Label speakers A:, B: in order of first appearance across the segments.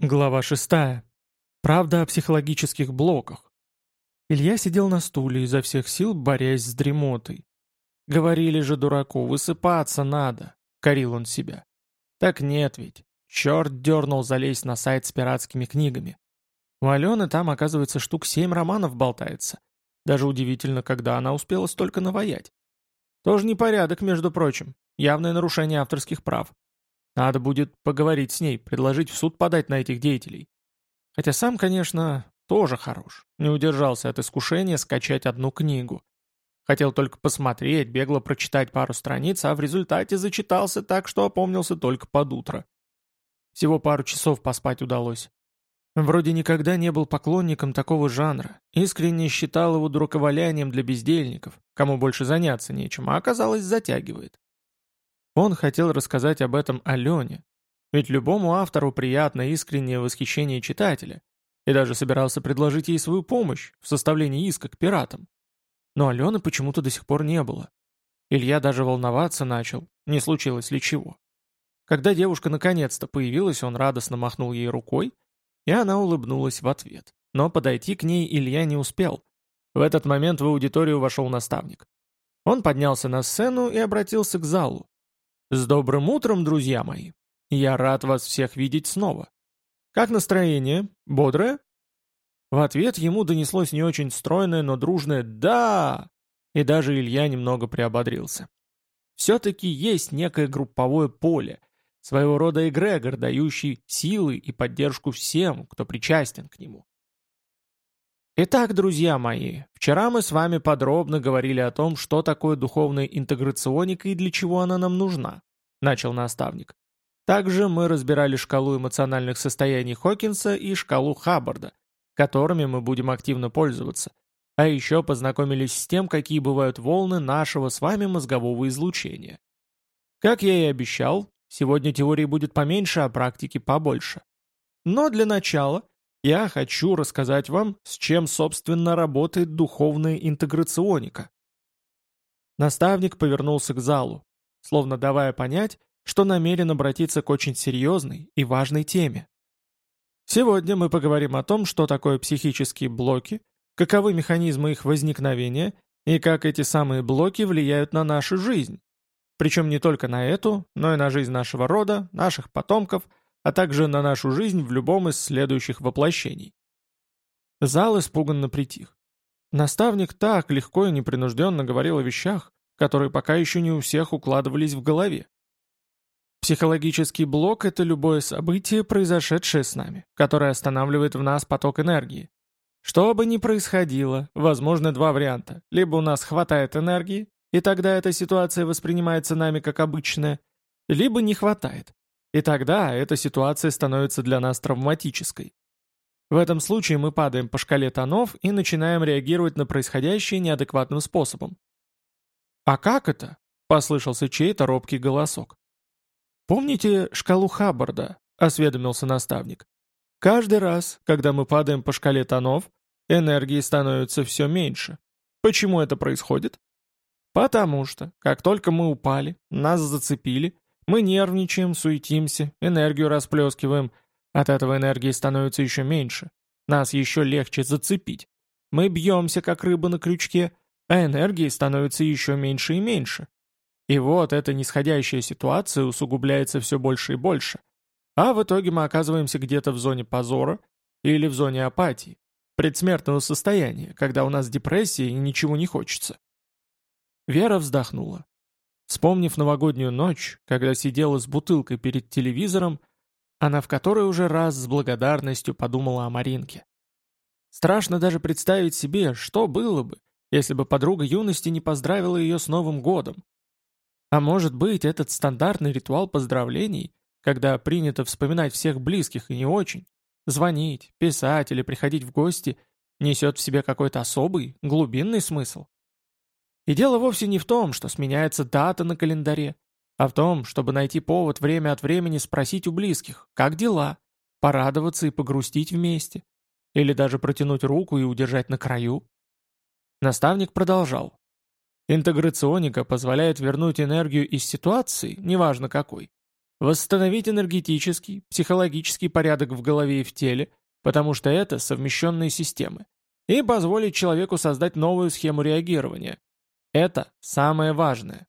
A: Глава 6. Правда о психологических блоках. Илья сидел на стуле изо всех сил, борясь с дремотой. «Говорили же дураку, высыпаться надо», — корил он себя. «Так нет ведь. Черт дернул залезть на сайт с пиратскими книгами. У Алены там, оказывается, штук семь романов болтается. Даже удивительно, когда она успела столько наваять. Тоже непорядок, между прочим. Явное нарушение авторских прав. Надо будет поговорить с ней, предложить в суд подать на этих деятелей. Хотя сам, конечно, тоже хорош. Не удержался от искушения скачать одну книгу. Хотел только посмотреть, бегло прочитать пару страниц, а в результате зачитался так, что опомнился только под утро. Всего пару часов поспать удалось. Вроде никогда не был поклонником такого жанра, искренне считал его дураковалянием для бездельников, кому больше заняться нечем, а оказалось затягивает. Он хотел рассказать об этом Алене, ведь любому автору приятно искреннее восхищение читателя, и даже собирался предложить ей свою помощь в составлении иска к пиратам. Но Алены почему-то до сих пор не было. Илья даже волноваться начал, не случилось ли чего. Когда девушка наконец-то появилась, он радостно махнул ей рукой, и она улыбнулась в ответ. Но подойти к ней Илья не успел. В этот момент в аудиторию вошел наставник. Он поднялся на сцену и обратился к залу. С добрым утром, друзья мои! Я рад вас всех видеть снова. Как настроение? Бодрое? В ответ ему донеслось не очень стройное, но дружное «Да!» И даже Илья немного приободрился. Все-таки есть некое групповое поле, своего рода эгрегор, дающий силы и поддержку всем, кто причастен к нему. Итак, друзья мои, вчера мы с вами подробно говорили о том, что такое духовная интеграционика и для чего она нам нужна, начал наставник. Также мы разбирали шкалу эмоциональных состояний Хокинса и шкалу Хаббарда, которыми мы будем активно пользоваться. А еще познакомились с тем, какие бывают волны нашего с вами мозгового излучения. Как я и обещал, сегодня теории будет поменьше, а практики побольше. Но для начала я хочу рассказать вам, с чем, собственно, работает духовная интеграционика. Наставник повернулся к залу, словно давая понять, что намерен обратиться к очень серьезной и важной теме. Сегодня мы поговорим о том, что такое психические блоки, каковы механизмы их возникновения и как эти самые блоки влияют на нашу жизнь. Причем не только на эту, но и на жизнь нашего рода, наших потомков – а также на нашу жизнь в любом из следующих воплощений. Зал испуганно притих. Наставник так легко и непринужденно говорил о вещах, которые пока еще не у всех укладывались в голове. Психологический блок – это любое событие, произошедшее с нами, которое останавливает в нас поток энергии. Что бы ни происходило, возможны два варианта. Либо у нас хватает энергии, и тогда эта ситуация воспринимается нами как обычная, либо не хватает, и тогда эта ситуация становится для нас травматической. В этом случае мы падаем по шкале тонов и начинаем реагировать на происходящее неадекватным способом. «А как это?» — послышался чей-то робкий голосок. «Помните шкалу Хаббарда?» — осведомился наставник. «Каждый раз, когда мы падаем по шкале тонов, энергии становится все меньше. Почему это происходит? Потому что, как только мы упали, нас зацепили, мы нервничаем, суетимся, энергию расплескиваем. От этого энергии становится еще меньше. Нас еще легче зацепить. Мы бьемся, как рыба на крючке, а энергии становится еще меньше и меньше. И вот эта нисходящая ситуация усугубляется все больше и больше. А в итоге мы оказываемся где-то в зоне позора или в зоне апатии, предсмертного состояния, когда у нас депрессия и ничего не хочется. Вера вздохнула. Вспомнив новогоднюю ночь, когда сидела с бутылкой перед телевизором, она в которой уже раз с благодарностью подумала о Маринке. Страшно даже представить себе, что было бы, если бы подруга юности не поздравила ее с Новым годом. А может быть, этот стандартный ритуал поздравлений, когда принято вспоминать всех близких и не очень, звонить, писать или приходить в гости, несет в себе какой-то особый, глубинный смысл? И дело вовсе не в том, что сменяется дата на календаре, а в том, чтобы найти повод время от времени спросить у близких, как дела, порадоваться и погрустить вместе, или даже протянуть руку и удержать на краю. Наставник продолжал. Интеграционика позволяет вернуть энергию из ситуации, неважно какой, восстановить энергетический, психологический порядок в голове и в теле, потому что это совмещенные системы, и позволить человеку создать новую схему реагирования. Это самое важное.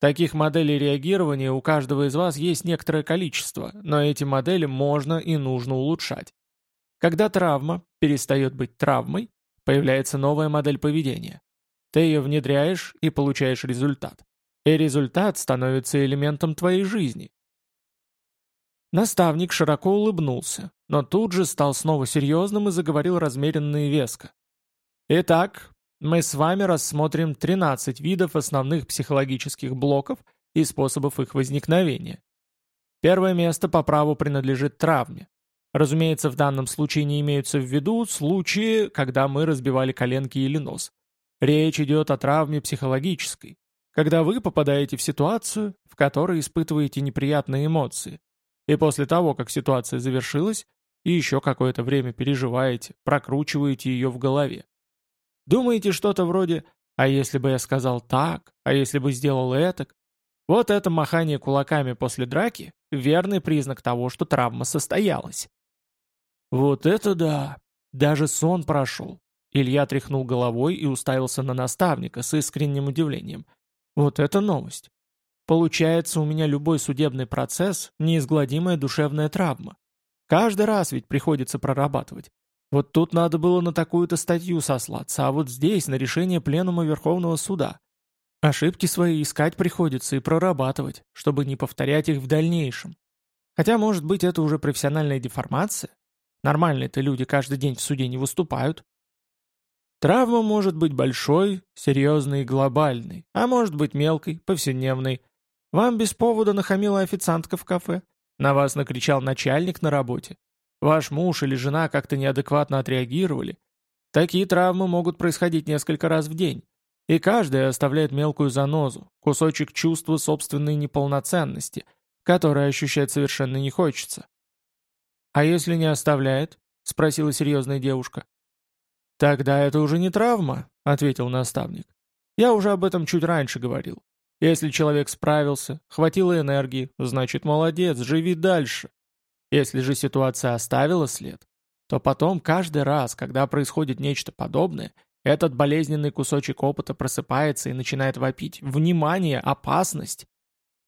A: Таких моделей реагирования у каждого из вас есть некоторое количество, но эти модели можно и нужно улучшать. Когда травма перестает быть травмой, появляется новая модель поведения. Ты ее внедряешь и получаешь результат. И результат становится элементом твоей жизни. Наставник широко улыбнулся, но тут же стал снова серьезным и заговорил размеренно и веско. Итак, мы с вами рассмотрим 13 видов основных психологических блоков и способов их возникновения. Первое место по праву принадлежит травме. Разумеется, в данном случае не имеются в виду случаи, когда мы разбивали коленки или нос. Речь идет о травме психологической, когда вы попадаете в ситуацию, в которой испытываете неприятные эмоции, и после того, как ситуация завершилась, и еще какое-то время переживаете, прокручиваете ее в голове. Думаете что-то вроде «а если бы я сказал так, а если бы сделал этак?» Вот это махание кулаками после драки – верный признак того, что травма состоялась. Вот это да! Даже сон прошел. Илья тряхнул головой и уставился на наставника с искренним удивлением. Вот это новость. Получается, у меня любой судебный процесс – неизгладимая душевная травма. Каждый раз ведь приходится прорабатывать. Вот тут надо было на такую-то статью сослаться, а вот здесь на решение Пленума Верховного Суда. Ошибки свои искать приходится и прорабатывать, чтобы не повторять их в дальнейшем. Хотя, может быть, это уже профессиональная деформация? Нормальные-то люди каждый день в суде не выступают. Травма может быть большой, серьезной и глобальной, а может быть мелкой, повседневной, вам без повода нахамила официантка в кафе. На вас накричал начальник на работе. Ваш муж или жена как-то неадекватно отреагировали. Такие травмы могут происходить несколько раз в день. И каждая оставляет мелкую занозу, кусочек чувства собственной неполноценности, которое ощущать совершенно не хочется. «А если не оставляет?» — спросила серьезная девушка. «Тогда это уже не травма», — ответил наставник. «Я уже об этом чуть раньше говорил. Если человек справился, хватило энергии, значит молодец, живи дальше. Если же ситуация оставила след, то потом каждый раз, когда происходит нечто подобное, этот болезненный кусочек опыта просыпается и начинает вопить «Внимание! Опасность!».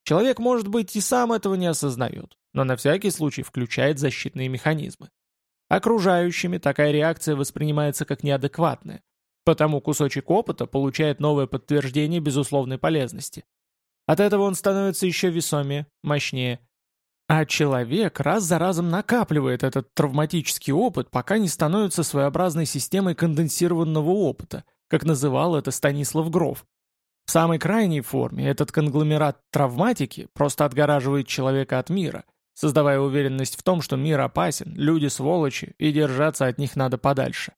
A: Человек, может быть, и сам этого не осознает, но на всякий случай включает защитные механизмы. Окружающими такая реакция воспринимается как неадекватная, Потому кусочек опыта получает новое подтверждение безусловной полезности. От этого он становится еще весомее, мощнее. А человек раз за разом накапливает этот травматический опыт, пока не становится своеобразной системой конденсированного опыта, как называл это Станислав Гров. В самой крайней форме этот конгломерат травматики просто отгораживает человека от мира, создавая уверенность в том, что мир опасен, люди сволочи, и держаться от них надо подальше.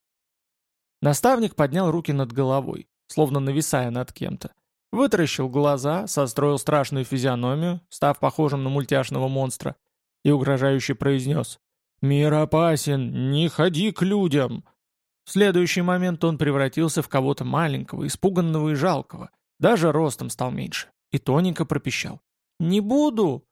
A: Наставник поднял руки над головой, словно нависая над кем-то. Вытаращил глаза, состроил страшную физиономию, став похожим на мультяшного монстра, и угрожающе произнес «Мир опасен, не ходи к людям!» В следующий момент он превратился в кого-то маленького, испуганного и жалкого, даже ростом стал меньше, и тоненько пропищал «Не буду!»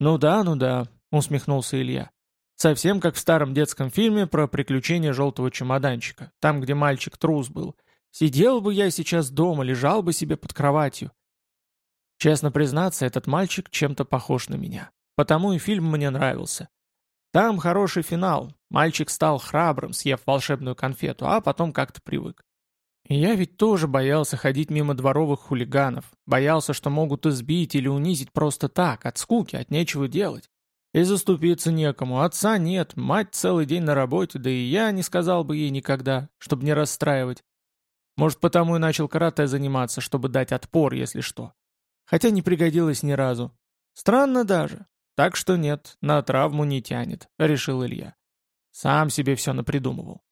A: «Ну да, ну да», — усмехнулся Илья. Совсем как в старом детском фильме про приключения желтого чемоданчика, там, где мальчик трус был. Сидел бы я сейчас дома, лежал бы себе под кроватью. Честно признаться, этот мальчик чем-то похож на меня. Потому и фильм мне нравился. Там хороший финал. Мальчик стал храбрым, съев волшебную конфету, а потом как-то привык. И я ведь тоже боялся ходить мимо дворовых хулиганов. Боялся, что могут избить или унизить просто так, от скуки, от нечего делать. И заступиться некому, отца нет, мать целый день на работе, да и я не сказал бы ей никогда, чтобы не расстраивать. Может, потому и начал карате заниматься, чтобы дать отпор, если что. Хотя не пригодилось ни разу. Странно даже. Так что нет, на травму не тянет, решил Илья. Сам себе все напридумывал.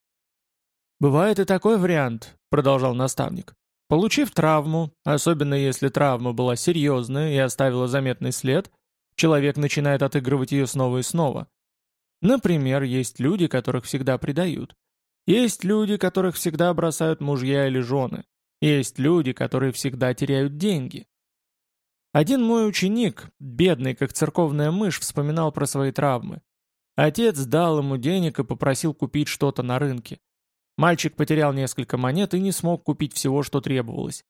A: «Бывает и такой вариант», — продолжал наставник. «Получив травму, особенно если травма была серьезная и оставила заметный след, — Человек начинает отыгрывать ее снова и снова. Например, есть люди, которых всегда предают. Есть люди, которых всегда бросают мужья или жены. Есть люди, которые всегда теряют деньги. Один мой ученик, бедный как церковная мышь, вспоминал про свои травмы. Отец дал ему денег и попросил купить что-то на рынке. Мальчик потерял несколько монет и не смог купить всего, что требовалось.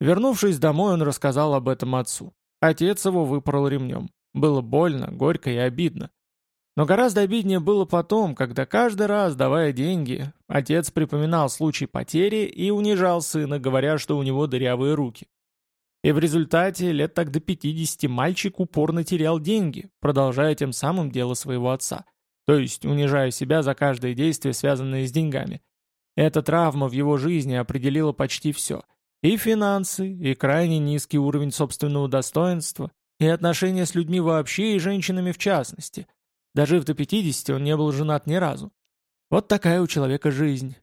A: Вернувшись домой, он рассказал об этом отцу. Отец его выпорол ремнем. Было больно, горько и обидно. Но гораздо обиднее было потом, когда каждый раз, давая деньги, отец припоминал случай потери и унижал сына, говоря, что у него дырявые руки. И в результате лет так до 50 мальчик упорно терял деньги, продолжая тем самым дело своего отца, то есть унижая себя за каждое действие, связанное с деньгами. Эта травма в его жизни определила почти все. И финансы, и крайне низкий уровень собственного достоинства, и отношения с людьми вообще и женщинами в частности – Дожив до 50, он не был женат ни разу. Вот такая у человека жизнь.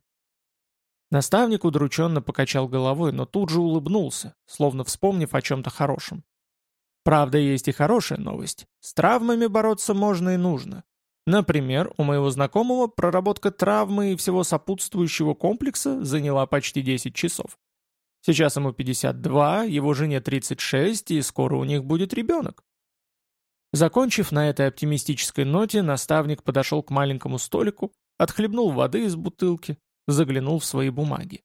A: Наставник удрученно покачал головой, но тут же улыбнулся, словно вспомнив о чем-то хорошем. Правда, есть и хорошая новость. С травмами бороться можно и нужно. Например, у моего знакомого проработка травмы и всего сопутствующего комплекса заняла почти 10 часов. Сейчас ему 52, его жене 36, и скоро у них будет ребенок. Закончив на этой оптимистической ноте, наставник подошел к маленькому столику, отхлебнул воды из бутылки, заглянул в свои бумаги.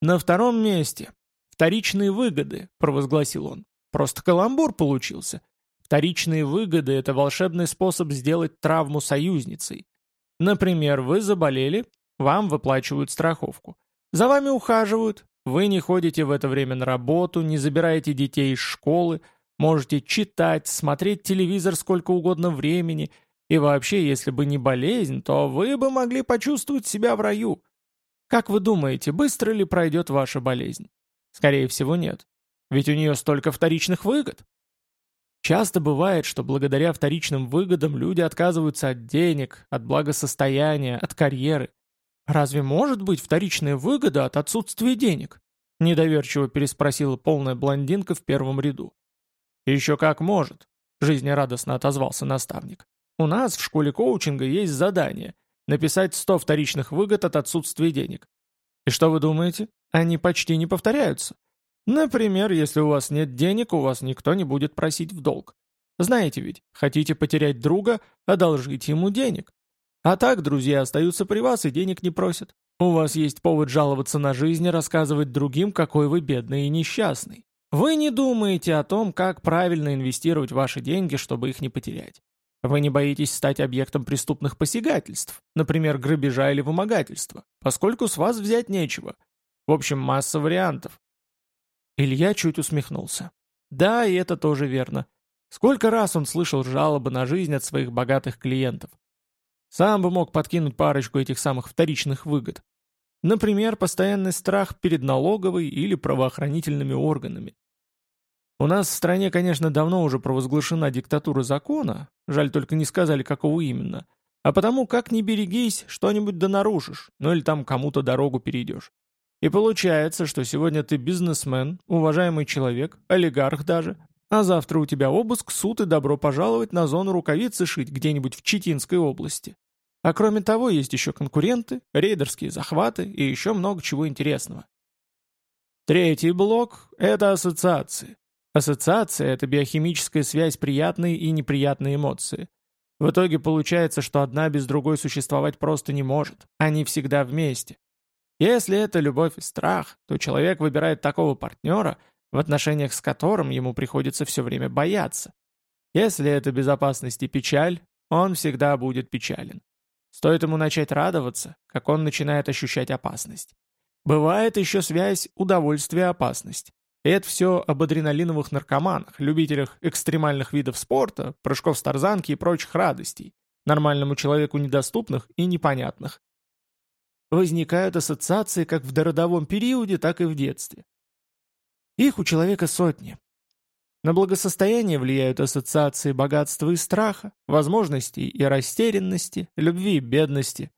A: «На втором месте. Вторичные выгоды», — провозгласил он. «Просто каламбур получился. Вторичные выгоды — это волшебный способ сделать травму союзницей. Например, вы заболели, вам выплачивают страховку. За вами ухаживают, вы не ходите в это время на работу, не забираете детей из школы, Можете читать, смотреть телевизор сколько угодно времени, и вообще, если бы не болезнь, то вы бы могли почувствовать себя в раю. Как вы думаете, быстро ли пройдет ваша болезнь? Скорее всего, нет. Ведь у нее столько вторичных выгод. Часто бывает, что благодаря вторичным выгодам люди отказываются от денег, от благосостояния, от карьеры. Разве может быть вторичная выгода от отсутствия денег? Недоверчиво переспросила полная блондинка в первом ряду. «Еще как может», — жизнерадостно отозвался наставник. «У нас в школе коучинга есть задание — написать 100 вторичных выгод от отсутствия денег. И что вы думаете? Они почти не повторяются. Например, если у вас нет денег, у вас никто не будет просить в долг. Знаете ведь, хотите потерять друга, одолжите ему денег. А так друзья остаются при вас и денег не просят. У вас есть повод жаловаться на жизнь и рассказывать другим, какой вы бедный и несчастный. Вы не думаете о том, как правильно инвестировать ваши деньги, чтобы их не потерять. Вы не боитесь стать объектом преступных посягательств, например, грабежа или вымогательства, поскольку с вас взять нечего. В общем, масса вариантов. Илья чуть усмехнулся. Да, и это тоже верно. Сколько раз он слышал жалобы на жизнь от своих богатых клиентов. Сам бы мог подкинуть парочку этих самых вторичных выгод. Например, постоянный страх перед налоговой или правоохранительными органами. У нас в стране, конечно, давно уже провозглашена диктатура закона, жаль только не сказали, какого именно, а потому как не берегись, что-нибудь да нарушишь, ну или там кому-то дорогу перейдешь. И получается, что сегодня ты бизнесмен, уважаемый человек, олигарх даже, а завтра у тебя обыск, суд и добро пожаловать на зону рукавицы шить где-нибудь в Читинской области. А кроме того, есть еще конкуренты, рейдерские захваты и еще много чего интересного. Третий блок – это ассоциации. Ассоциация – это биохимическая связь приятной и неприятной эмоции. В итоге получается, что одна без другой существовать просто не может. Они всегда вместе. Если это любовь и страх, то человек выбирает такого партнера, в отношениях с которым ему приходится все время бояться. Если это безопасность и печаль, он всегда будет печален. Стоит ему начать радоваться, как он начинает ощущать опасность. Бывает еще связь удовольствие-опасность. Это все об адреналиновых наркоманах, любителях экстремальных видов спорта, прыжков с тарзанки и прочих радостей, нормальному человеку недоступных и непонятных. Возникают ассоциации как в дородовом периоде, так и в детстве. Их у человека сотни. На благосостояние влияют ассоциации богатства и страха, возможностей и растерянности, любви и бедности.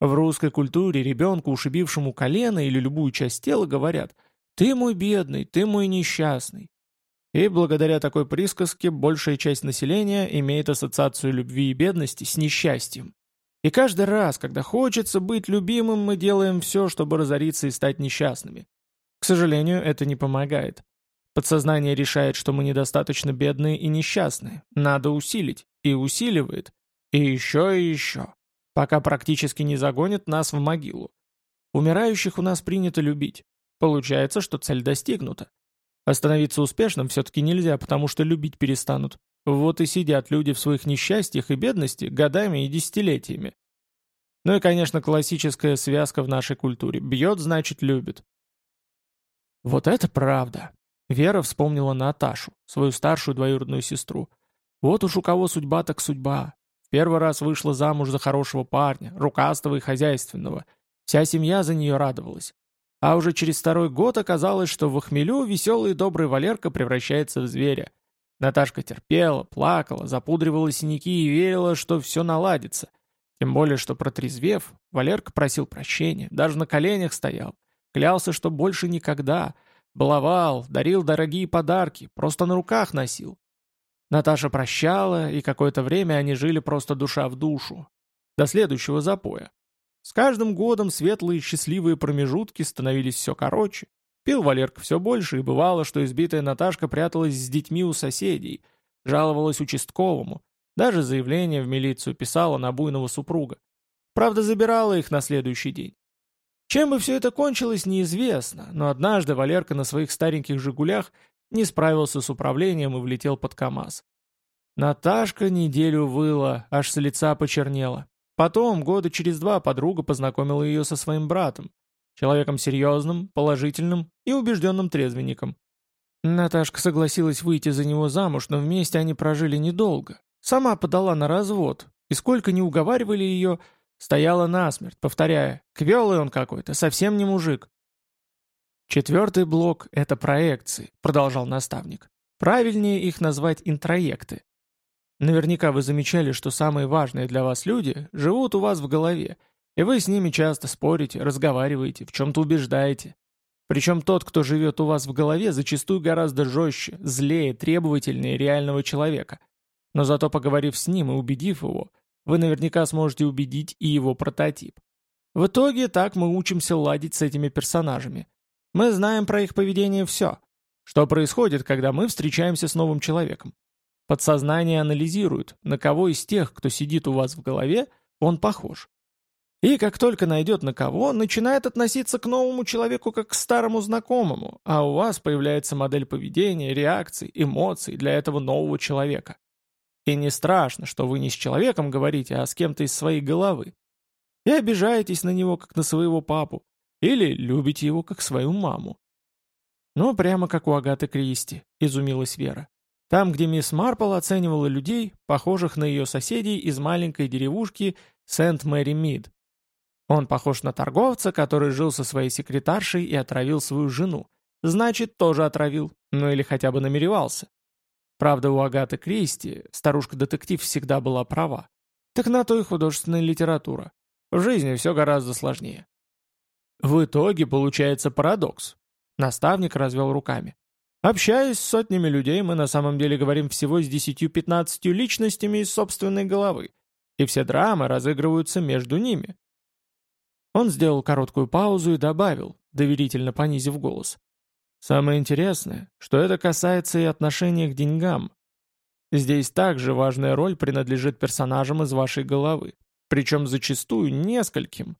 A: В русской культуре ребенку, ушибившему колено или любую часть тела, говорят – «Ты мой бедный, ты мой несчастный». И благодаря такой присказке большая часть населения имеет ассоциацию любви и бедности с несчастьем. И каждый раз, когда хочется быть любимым, мы делаем все, чтобы разориться и стать несчастными. К сожалению, это не помогает. Подсознание решает, что мы недостаточно бедные и несчастные. Надо усилить. И усиливает. И еще и еще. Пока практически не загонит нас в могилу. Умирающих у нас принято любить. Получается, что цель достигнута. Остановиться успешным все-таки нельзя, потому что любить перестанут. Вот и сидят люди в своих несчастьях и бедности годами и десятилетиями. Ну и, конечно, классическая связка в нашей культуре. Бьет, значит, любит. Вот это правда. Вера вспомнила Наташу, свою старшую двоюродную сестру. Вот уж у кого судьба так судьба. Первый раз вышла замуж за хорошего парня, рукастого и хозяйственного. Вся семья за нее радовалась. А уже через второй год оказалось, что в хмелю веселый и добрый Валерка превращается в зверя. Наташка терпела, плакала, запудривала синяки и верила, что все наладится. Тем более, что протрезвев, Валерка просил прощения, даже на коленях стоял. Клялся, что больше никогда. Баловал, дарил дорогие подарки, просто на руках носил. Наташа прощала, и какое-то время они жили просто душа в душу. До следующего запоя. С каждым годом светлые счастливые промежутки становились все короче. Пил Валерка все больше, и бывало, что избитая Наташка пряталась с детьми у соседей, жаловалась участковому, даже заявление в милицию писала на буйного супруга. Правда, забирала их на следующий день. Чем бы все это кончилось, неизвестно, но однажды Валерка на своих стареньких «Жигулях» не справился с управлением и влетел под КАМАЗ. Наташка неделю выла, аж с лица почернела. Потом, года через два, подруга познакомила ее со своим братом, человеком серьезным, положительным и убежденным трезвенником. Наташка согласилась выйти за него замуж, но вместе они прожили недолго. Сама подала на развод, и сколько не уговаривали ее, стояла насмерть, повторяя, квелый он какой-то, совсем не мужик. Четвертый блок — это проекции, продолжал наставник. Правильнее их назвать интроекты. Наверняка вы замечали, что самые важные для вас люди живут у вас в голове, и вы с ними часто спорите, разговариваете, в чем-то убеждаете. Причем тот, кто живет у вас в голове, зачастую гораздо жестче, злее, требовательнее реального человека. Но зато поговорив с ним и убедив его, вы наверняка сможете убедить и его прототип. В итоге так мы учимся ладить с этими персонажами. Мы знаем про их поведение все. Что происходит, когда мы встречаемся с новым человеком? Подсознание анализирует, на кого из тех, кто сидит у вас в голове, он похож. И как только найдет на кого, начинает относиться к новому человеку как к старому знакомому, а у вас появляется модель поведения, реакций, эмоций для этого нового человека. И не страшно, что вы не с человеком говорите, а с кем-то из своей головы. И обижаетесь на него, как на своего папу, или любите его, как свою маму. Ну, прямо как у Агаты Кристи, изумилась Вера. Там, где мисс Марпл оценивала людей, похожих на ее соседей из маленькой деревушки Сент-Мэри-Мид. Он похож на торговца, который жил со своей секретаршей и отравил свою жену. Значит, тоже отравил, ну или хотя бы намеревался. Правда, у Агаты Кристи старушка-детектив всегда была права. Так на то и художественная литература. В жизни все гораздо сложнее. В итоге получается парадокс. Наставник развел руками. Общаясь с сотнями людей, мы на самом деле говорим всего с десятью-пятнадцатью личностями из собственной головы, и все драмы разыгрываются между ними. Он сделал короткую паузу и добавил, доверительно понизив голос. Самое интересное, что это касается и отношения к деньгам. Здесь также важная роль принадлежит персонажам из вашей головы, причем зачастую нескольким.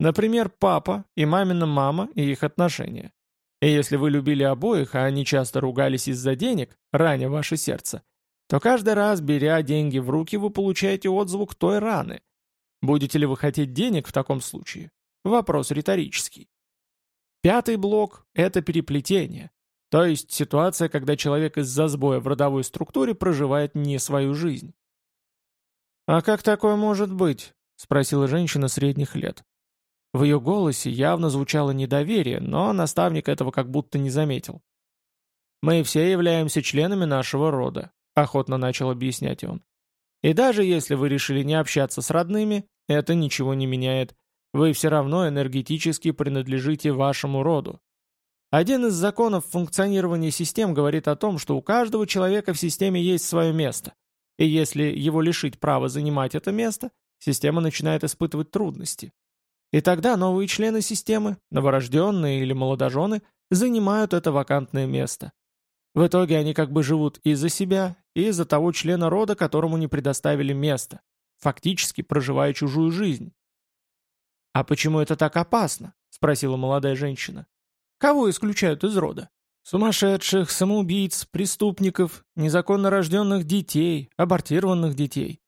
A: Например, папа и мамина мама и их отношения. И если вы любили обоих, а они часто ругались из-за денег, раня ваше сердце, то каждый раз, беря деньги в руки, вы получаете отзвук той раны. Будете ли вы хотеть денег в таком случае? Вопрос риторический. Пятый блок – это переплетение. То есть ситуация, когда человек из-за сбоя в родовой структуре проживает не свою жизнь. «А как такое может быть?» – спросила женщина средних лет. В ее голосе явно звучало недоверие, но наставник этого как будто не заметил. «Мы все являемся членами нашего рода», — охотно начал объяснять он. «И даже если вы решили не общаться с родными, это ничего не меняет. Вы все равно энергетически принадлежите вашему роду. Один из законов функционирования систем говорит о том, что у каждого человека в системе есть свое место. И если его лишить права занимать это место, система начинает испытывать трудности. И тогда новые члены системы, новорожденные или молодожены, занимают это вакантное место. В итоге они как бы живут и за себя, и за того члена рода, которому не предоставили место, фактически проживая чужую жизнь. «А почему это так опасно?» — спросила молодая женщина. «Кого исключают из рода? Сумасшедших, самоубийц, преступников, незаконно рожденных детей, абортированных детей.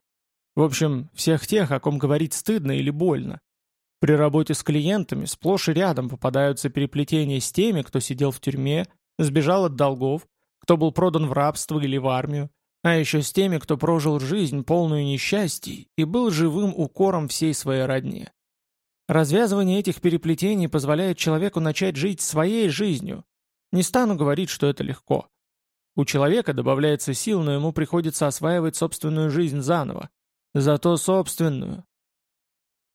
A: В общем, всех тех, о ком говорить стыдно или больно. При работе с клиентами сплошь и рядом попадаются переплетения с теми, кто сидел в тюрьме, сбежал от долгов, кто был продан в рабство или в армию, а еще с теми, кто прожил жизнь, полную несчастий, и был живым укором всей своей родне. Развязывание этих переплетений позволяет человеку начать жить своей жизнью. Не стану говорить, что это легко. У человека добавляется сил, но ему приходится осваивать собственную жизнь заново. Зато собственную.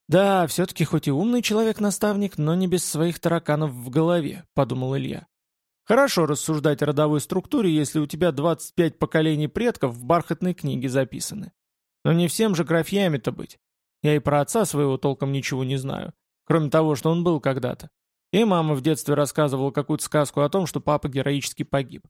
A: Да, все-таки хоть и умный человек-наставник, но не без своих тараканов в голове, подумал Илья. Хорошо рассуждать о родовой структуре, если у тебя 25 поколений предков в бархатной книге записаны. Но не всем же графьями-то быть. Я и про отца своего толком ничего не знаю, кроме того, что он был когда-то. И мама в детстве рассказывала какую-то сказку о том, что папа героически погиб.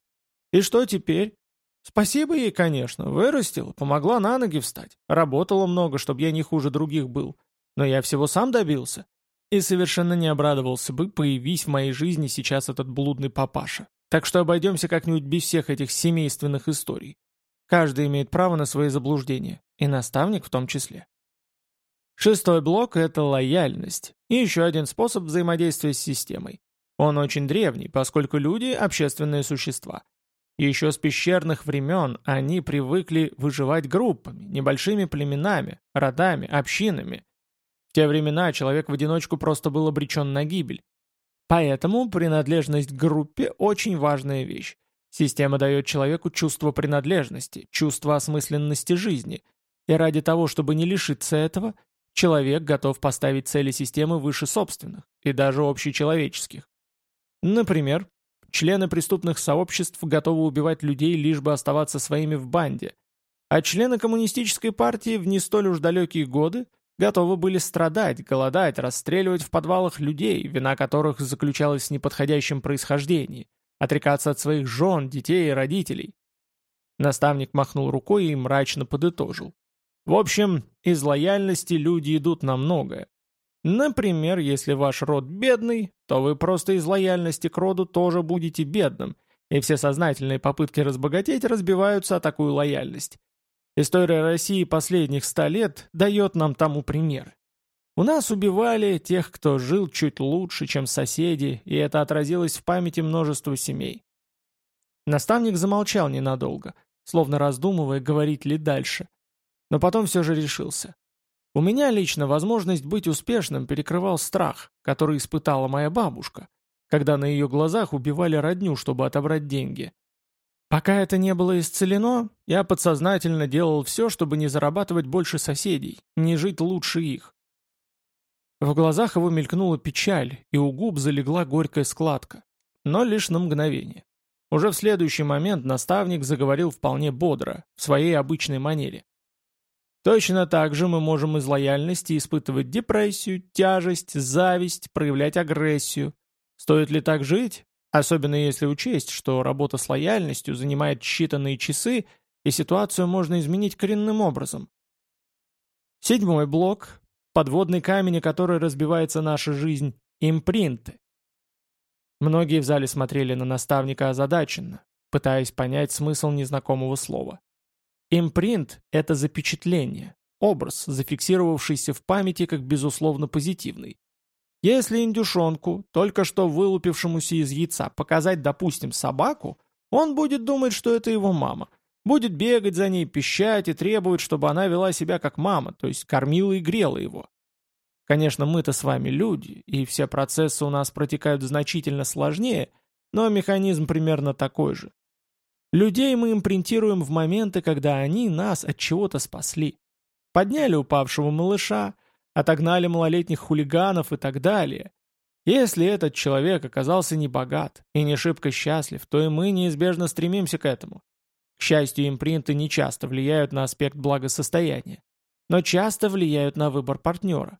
A: И что теперь? Спасибо ей, конечно, вырастила, помогла на ноги встать, работала много, чтобы я не хуже других был. Но я всего сам добился. И совершенно не обрадовался бы, появись в моей жизни сейчас этот блудный папаша. Так что обойдемся как-нибудь без всех этих семейственных историй. Каждый имеет право на свои заблуждения, и наставник в том числе. Шестой блок — это лояльность, и еще один способ взаимодействия с системой. Он очень древний, поскольку люди — общественные существа. Еще с пещерных времен они привыкли выживать группами, небольшими племенами, родами, общинами. Те времена человек в одиночку просто был обречен на гибель. Поэтому принадлежность к группе – очень важная вещь. Система дает человеку чувство принадлежности, чувство осмысленности жизни. И ради того, чтобы не лишиться этого, человек готов поставить цели системы выше собственных и даже общечеловеческих. Например, Члены преступных сообществ готовы убивать людей, лишь бы оставаться своими в банде. А члены коммунистической партии в не столь уж далекие годы готовы были страдать, голодать, расстреливать в подвалах людей, вина которых заключалась в неподходящем происхождении, отрекаться от своих жен, детей и родителей. Наставник махнул рукой и мрачно подытожил. В общем, из лояльности люди идут на многое. Например, если ваш род бедный, то вы просто из лояльности к роду тоже будете бедным, и все сознательные попытки разбогатеть разбиваются о такую лояльность. История России последних ста лет дает нам тому пример. У нас убивали тех, кто жил чуть лучше, чем соседи, и это отразилось в памяти множества семей. Наставник замолчал ненадолго, словно раздумывая, говорить ли дальше. Но потом все же решился. У меня лично возможность быть успешным перекрывал страх, который испытала моя бабушка, когда на ее глазах убивали родню, чтобы отобрать деньги. Пока это не было исцелено, я подсознательно делал все, чтобы не зарабатывать больше соседей, не жить лучше их. В глазах его мелькнула печаль, и у губ залегла горькая складка. Но лишь на мгновение. Уже в следующий момент наставник заговорил вполне бодро, в своей обычной манере. Точно так же мы можем из лояльности испытывать депрессию, тяжесть, зависть, проявлять агрессию. Стоит ли так жить? Особенно если учесть, что работа с лояльностью занимает считанные часы, и ситуацию можно изменить коренным образом. Седьмой блок, подводный камень, который разбивается наша жизнь, импринты. Многие в зале смотрели на наставника озадаченно, пытаясь понять смысл незнакомого слова. Импринт — это запечатление, образ, зафиксировавшийся в памяти как безусловно позитивный. Если индюшонку, только что вылупившемуся из яйца, показать, допустим, собаку, он будет думать, что это его мама. Будет бегать за ней, пищать и требовать, чтобы она вела себя как мама, то есть кормила и грела его. Конечно, мы-то с вами люди, и все процессы у нас протекают значительно сложнее, но механизм примерно такой же. Людей мы импринтируем в моменты, когда они нас от чего-то спасли. Подняли упавшего малыша, отогнали малолетних хулиганов и так далее. Если этот человек оказался не богат и не шибко счастлив, то и мы неизбежно стремимся к этому. К счастью, импринты не часто влияют на аспект благосостояния, но часто влияют на выбор партнера.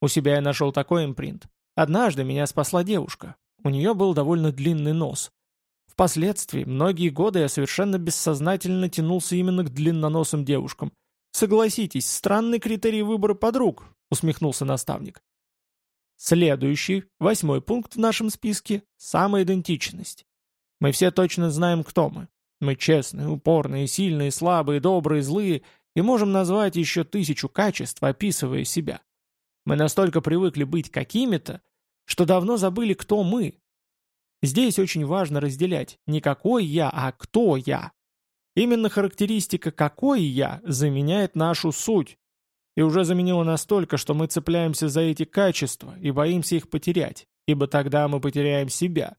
A: У себя я нашел такой импринт. Однажды меня спасла девушка. У нее был довольно длинный нос – Впоследствии, многие годы я совершенно бессознательно тянулся именно к длинноносым девушкам. Согласитесь, странный критерий выбора подруг, усмехнулся наставник. Следующий, восьмой пункт в нашем списке – самоидентичность. Мы все точно знаем, кто мы. Мы честные, упорные, сильные, слабые, добрые, злые и можем назвать еще тысячу качеств, описывая себя. Мы настолько привыкли быть какими-то, что давно забыли, кто мы. Здесь очень важно разделять не какой я, а кто я. Именно характеристика «какой я» заменяет нашу суть, и уже заменила настолько, что мы цепляемся за эти качества и боимся их потерять, ибо тогда мы потеряем себя.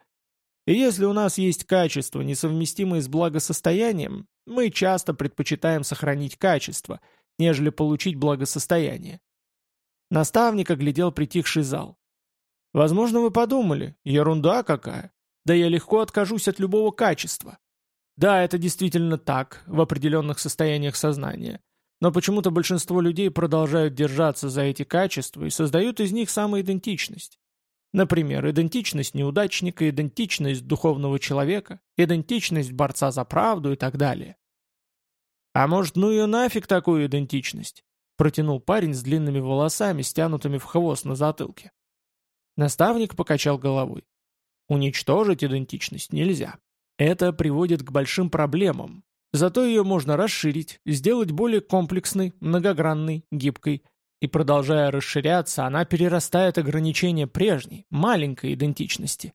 A: И если у нас есть качества, несовместимые с благосостоянием, мы часто предпочитаем сохранить качество, нежели получить благосостояние. Наставник оглядел притихший зал. Возможно, вы подумали, ерунда какая. Да я легко откажусь от любого качества. Да, это действительно так, в определенных состояниях сознания. Но почему-то большинство людей продолжают держаться за эти качества и создают из них самоидентичность. Например, идентичность неудачника, идентичность духовного человека, идентичность борца за правду и так далее. «А может, ну ее нафиг такую идентичность?» протянул парень с длинными волосами, стянутыми в хвост на затылке. Наставник покачал головой. Уничтожить идентичность нельзя. Это приводит к большим проблемам. Зато ее можно расширить, сделать более комплексной, многогранной, гибкой – и продолжая расширяться, она перерастает ограничения прежней, маленькой идентичности.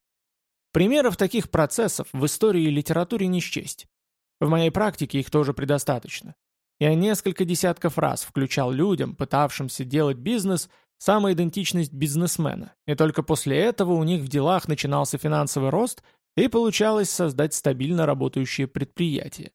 A: Примеров таких процессов в истории и литературе не счесть. В моей практике их тоже предостаточно. Я несколько десятков раз включал людям, пытавшимся делать бизнес, самоидентичность бизнесмена, и только после этого у них в делах начинался финансовый рост и получалось создать стабильно работающее предприятие.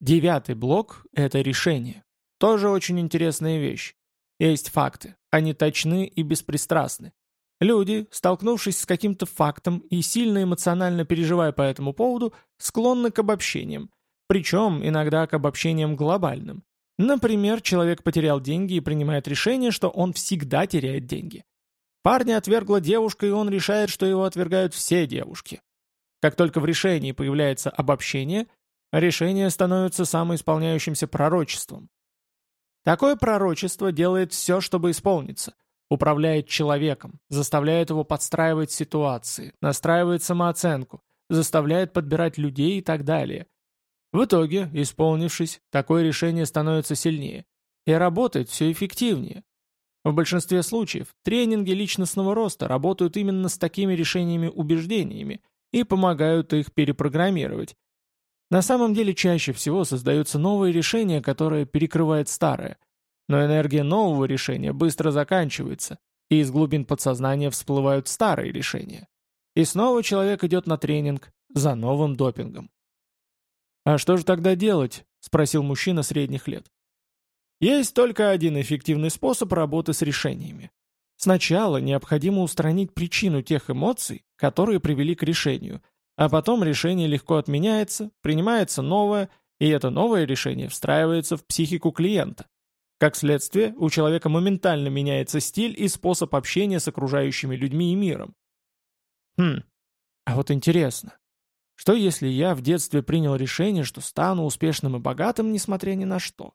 A: Девятый блок – это решение. Тоже очень интересная вещь. Есть факты. Они точны и беспристрастны. Люди, столкнувшись с каким-то фактом и сильно эмоционально переживая по этому поводу, склонны к обобщениям. Причем иногда к обобщениям глобальным. Например, человек потерял деньги и принимает решение, что он всегда теряет деньги. Парня отвергла девушка, и он решает, что его отвергают все девушки. Как только в решении появляется обобщение, решение становится самоисполняющимся пророчеством. Такое пророчество делает все, чтобы исполниться. Управляет человеком, заставляет его подстраивать ситуации, настраивает самооценку, заставляет подбирать людей и так далее. В итоге, исполнившись, такое решение становится сильнее и работает все эффективнее. В большинстве случаев тренинги личностного роста работают именно с такими решениями-убеждениями и помогают их перепрограммировать, на самом деле чаще всего создается новое решение, которое перекрывает старое. Но энергия нового решения быстро заканчивается, и из глубин подсознания всплывают старые решения. И снова человек идет на тренинг за новым допингом. «А что же тогда делать?» – спросил мужчина средних лет. Есть только один эффективный способ работы с решениями. Сначала необходимо устранить причину тех эмоций, которые привели к решению – а потом решение легко отменяется, принимается новое, и это новое решение встраивается в психику клиента. Как следствие, у человека моментально меняется стиль и способ общения с окружающими людьми и миром. Хм, а вот интересно, что если я в детстве принял решение, что стану успешным и богатым, несмотря ни на что?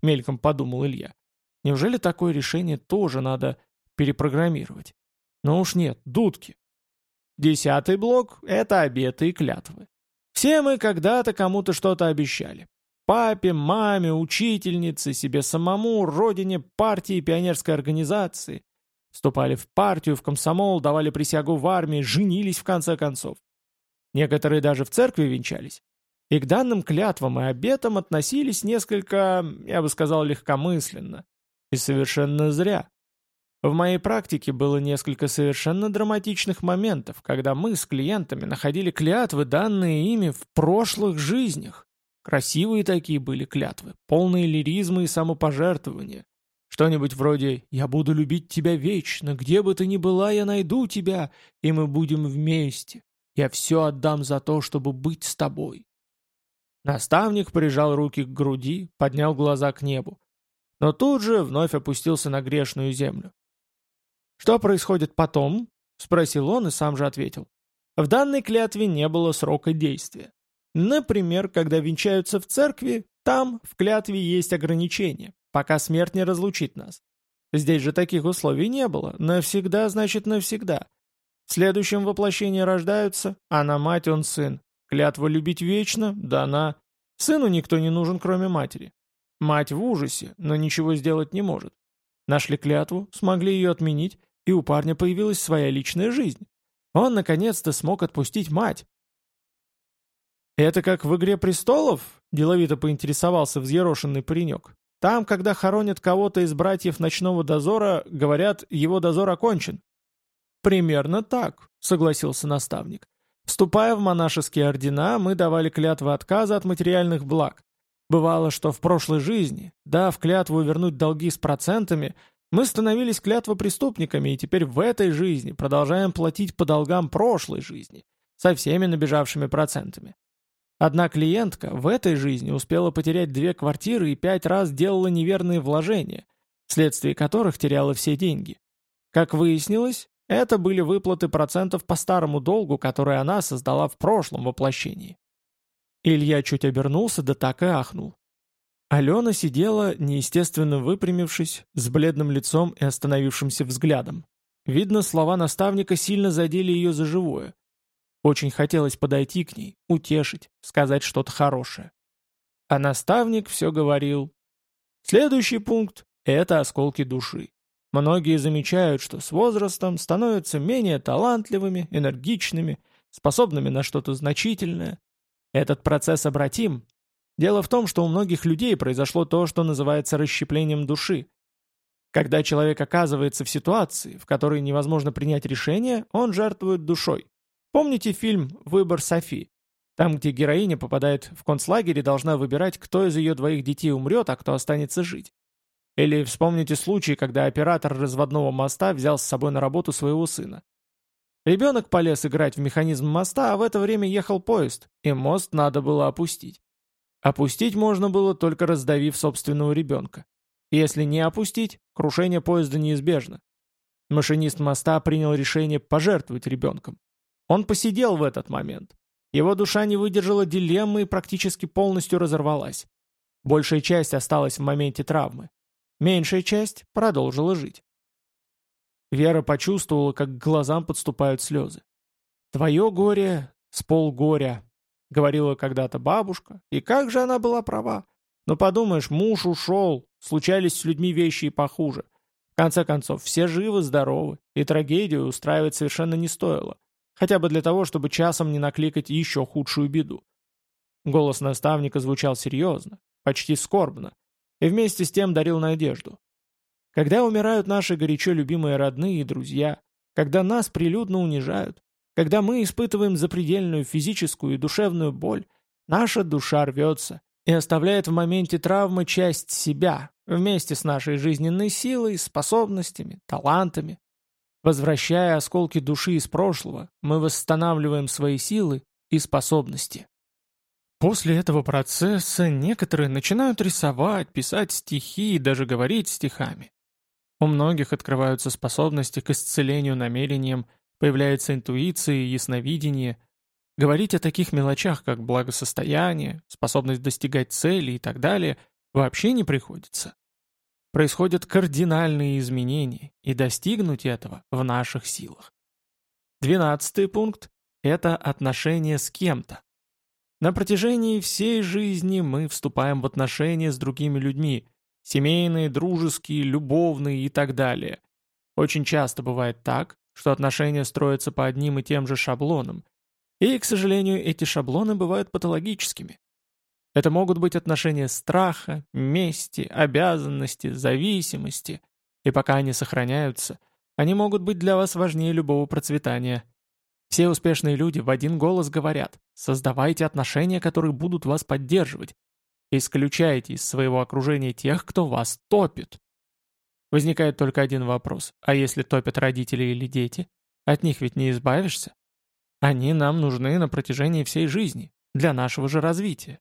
A: Мельком подумал Илья. Неужели такое решение тоже надо перепрограммировать? Но уж нет, дудки. Десятый блок — это обеты и клятвы. Все мы когда-то кому-то что-то обещали. Папе, маме, учительнице, себе самому, родине, партии, пионерской организации. Вступали в партию, в комсомол, давали присягу в армии, женились в конце концов. Некоторые даже в церкви венчались. И к данным клятвам и обетам относились несколько, я бы сказал, легкомысленно. И совершенно зря. В моей практике было несколько совершенно драматичных моментов, когда мы с клиентами находили клятвы, данные ими в прошлых жизнях. Красивые такие были клятвы, полные лиризма и самопожертвования. Что-нибудь вроде «Я буду любить тебя вечно, где бы ты ни была, я найду тебя, и мы будем вместе. Я все отдам за то, чтобы быть с тобой». Наставник прижал руки к груди, поднял глаза к небу. Но тут же вновь опустился на грешную землю. «Что происходит потом?» — спросил он и сам же ответил. В данной клятве не было срока действия. Например, когда венчаются в церкви, там в клятве есть ограничения, пока смерть не разлучит нас. Здесь же таких условий не было. Навсегда значит навсегда. В следующем воплощении рождаются, она мать, он сын. Клятва любить вечно дана. Сыну никто не нужен, кроме матери. Мать в ужасе, но ничего сделать не может. Нашли клятву, смогли ее отменить, и у парня появилась своя личная жизнь. Он наконец-то смог отпустить мать. «Это как в «Игре престолов»?» – деловито поинтересовался взъерошенный паренек. «Там, когда хоронят кого-то из братьев ночного дозора, говорят, его дозор окончен». «Примерно так», — согласился наставник. «Вступая в монашеские ордена, мы давали клятвы отказа от материальных благ. Бывало, что в прошлой жизни, дав клятву вернуть долги с процентами, мы становились клятвопреступниками и теперь в этой жизни продолжаем платить по долгам прошлой жизни, со всеми набежавшими процентами. Одна клиентка в этой жизни успела потерять две квартиры и пять раз делала неверные вложения, вследствие которых теряла все деньги. Как выяснилось, это были выплаты процентов по старому долгу, который она создала в прошлом воплощении. Илья чуть обернулся, да так и ахнул. Алена сидела, неестественно выпрямившись, с бледным лицом и остановившимся взглядом. Видно, слова наставника сильно задели ее за живое. Очень хотелось подойти к ней, утешить, сказать что-то хорошее. А наставник все говорил. Следующий пункт — это осколки души. Многие замечают, что с возрастом становятся менее талантливыми, энергичными, способными на что-то значительное. Этот процесс обратим. Дело в том, что у многих людей произошло то, что называется расщеплением души. Когда человек оказывается в ситуации, в которой невозможно принять решение, он жертвует душой. Помните фильм «Выбор Софи»? Там, где героиня попадает в концлагерь и должна выбирать, кто из ее двоих детей умрет, а кто останется жить. Или вспомните случай, когда оператор разводного моста взял с собой на работу своего сына. Ребенок полез играть в механизм моста, а в это время ехал поезд, и мост надо было опустить. Опустить можно было, только раздавив собственного ребенка. Если не опустить, крушение поезда неизбежно. Машинист моста принял решение пожертвовать ребенком. Он посидел в этот момент. Его душа не выдержала дилеммы и практически полностью разорвалась. Большая часть осталась в моменте травмы. Меньшая часть продолжила жить. Вера почувствовала, как к глазам подступают слезы. «Твое горе с полгоря», — говорила когда-то бабушка, и как же она была права. Но подумаешь, муж ушел, случались с людьми вещи и похуже. В конце концов, все живы-здоровы, и трагедию устраивать совершенно не стоило. Хотя бы для того, чтобы часом не накликать еще худшую беду. Голос наставника звучал серьезно, почти скорбно, и вместе с тем дарил надежду. Когда умирают наши горячо любимые родные и друзья, когда нас прилюдно унижают, когда мы испытываем запредельную физическую и душевную боль, наша душа рвется и оставляет в моменте травмы часть себя, вместе с нашей жизненной силой, способностями, талантами. Возвращая осколки души из прошлого, мы восстанавливаем свои силы и способности. После этого процесса некоторые начинают рисовать, писать стихи и даже говорить стихами. У многих открываются способности к исцелению намерением, появляется интуиция и ясновидение. Говорить о таких мелочах, как благосостояние, способность достигать цели и так далее, вообще не приходится. Происходят кардинальные изменения, и достигнуть этого в наших силах. Двенадцатый пункт – это отношения с кем-то. На протяжении всей жизни мы вступаем в отношения с другими людьми, семейные, дружеские, любовные и так далее. Очень часто бывает так, что отношения строятся по одним и тем же шаблонам, и, к сожалению, эти шаблоны бывают патологическими. Это могут быть отношения страха, мести, обязанности, зависимости, и пока они сохраняются, они могут быть для вас важнее любого процветания – все успешные люди в один голос говорят, создавайте отношения, которые будут вас поддерживать. Исключайте из своего окружения тех, кто вас топит. Возникает только один вопрос. А если топят родители или дети? От них ведь не избавишься. Они нам нужны на протяжении всей жизни, для нашего же развития.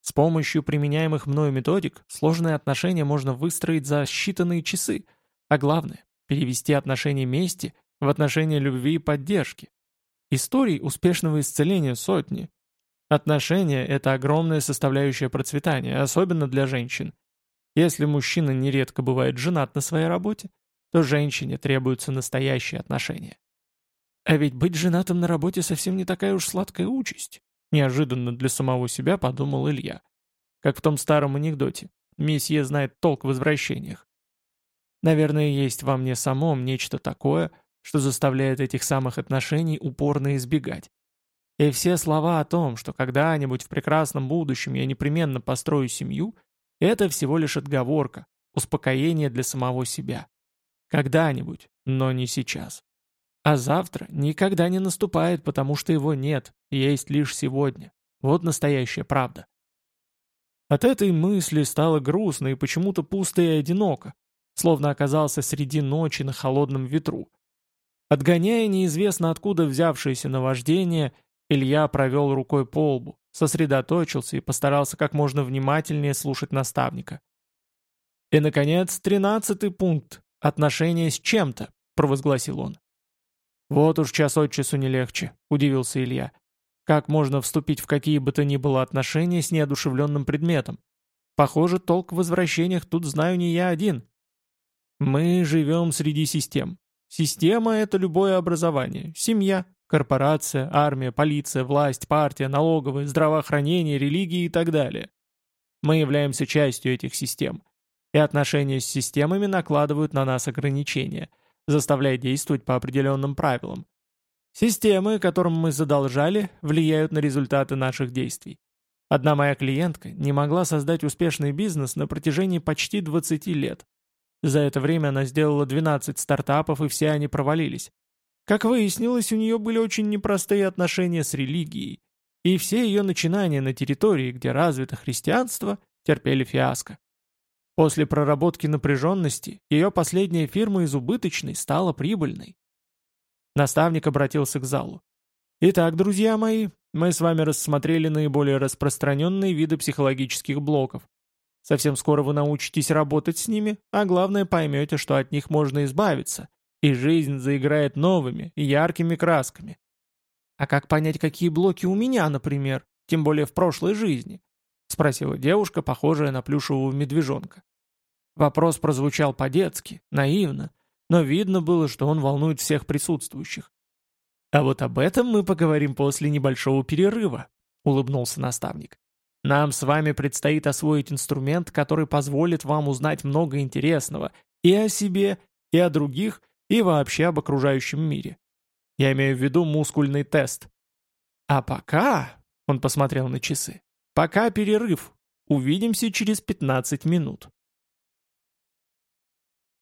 A: С помощью применяемых мною методик сложные отношения можно выстроить за считанные часы, а главное – перевести отношения мести в отношения любви и поддержки. Историй успешного исцеления сотни. Отношения – это огромная составляющая процветания, особенно для женщин. Если мужчина нередко бывает женат на своей работе, то женщине требуются настоящие отношения. А ведь быть женатым на работе совсем не такая уж сладкая участь. Неожиданно для самого себя подумал Илья. Как в том старом анекдоте. Месье знает толк в возвращениях. Наверное, есть во мне самом нечто такое, что заставляет этих самых отношений упорно избегать. И все слова о том, что когда-нибудь в прекрасном будущем я непременно построю семью, это всего лишь отговорка, успокоение для самого себя. Когда-нибудь, но не сейчас. А завтра никогда не наступает, потому что его нет, есть лишь сегодня. Вот настоящая правда. От этой мысли стало грустно и почему-то пусто и одиноко, словно оказался среди ночи на холодном ветру. Отгоняя неизвестно откуда взявшееся наваждение, Илья провел рукой по лбу, сосредоточился и постарался как можно внимательнее слушать наставника. «И, наконец, тринадцатый пункт — отношения с чем-то», — провозгласил он. «Вот уж час от часу не легче», — удивился Илья. «Как можно вступить в какие бы то ни было отношения с неодушевленным предметом? Похоже, толк в возвращениях тут знаю не я один». «Мы живем среди систем. Система — это любое образование. Семья, корпорация, армия, полиция, власть, партия, налоговая, здравоохранение, религия и так далее. Мы являемся частью этих систем. И отношения с системами накладывают на нас ограничения — заставляя действовать по определенным правилам. Системы, которым мы задолжали, влияют на результаты наших действий. Одна моя клиентка не могла создать успешный бизнес на протяжении почти 20 лет. За это время она сделала 12 стартапов, и все они провалились. Как выяснилось, у нее были очень непростые отношения с религией, и все ее начинания на территории, где развито христианство, терпели фиаско. После проработки напряженности ее последняя фирма из убыточной стала прибыльной. Наставник обратился к залу. Итак, друзья мои, мы с вами рассмотрели наиболее распространенные виды психологических блоков. Совсем скоро вы научитесь работать с ними, а главное поймете, что от них можно избавиться, и жизнь заиграет новыми, яркими красками. А как понять, какие блоки у меня, например, тем более в прошлой жизни? — спросила девушка, похожая на плюшевого медвежонка. Вопрос прозвучал по-детски, наивно, но видно было, что он волнует всех присутствующих. «А вот об этом мы поговорим после небольшого перерыва», — улыбнулся наставник. «Нам с вами предстоит освоить инструмент, который позволит вам узнать много интересного и о себе, и о других, и вообще об окружающем мире. Я имею в виду мускульный тест. А пока...» — он посмотрел на часы. Пока перерыв. Увидимся через 15 минут.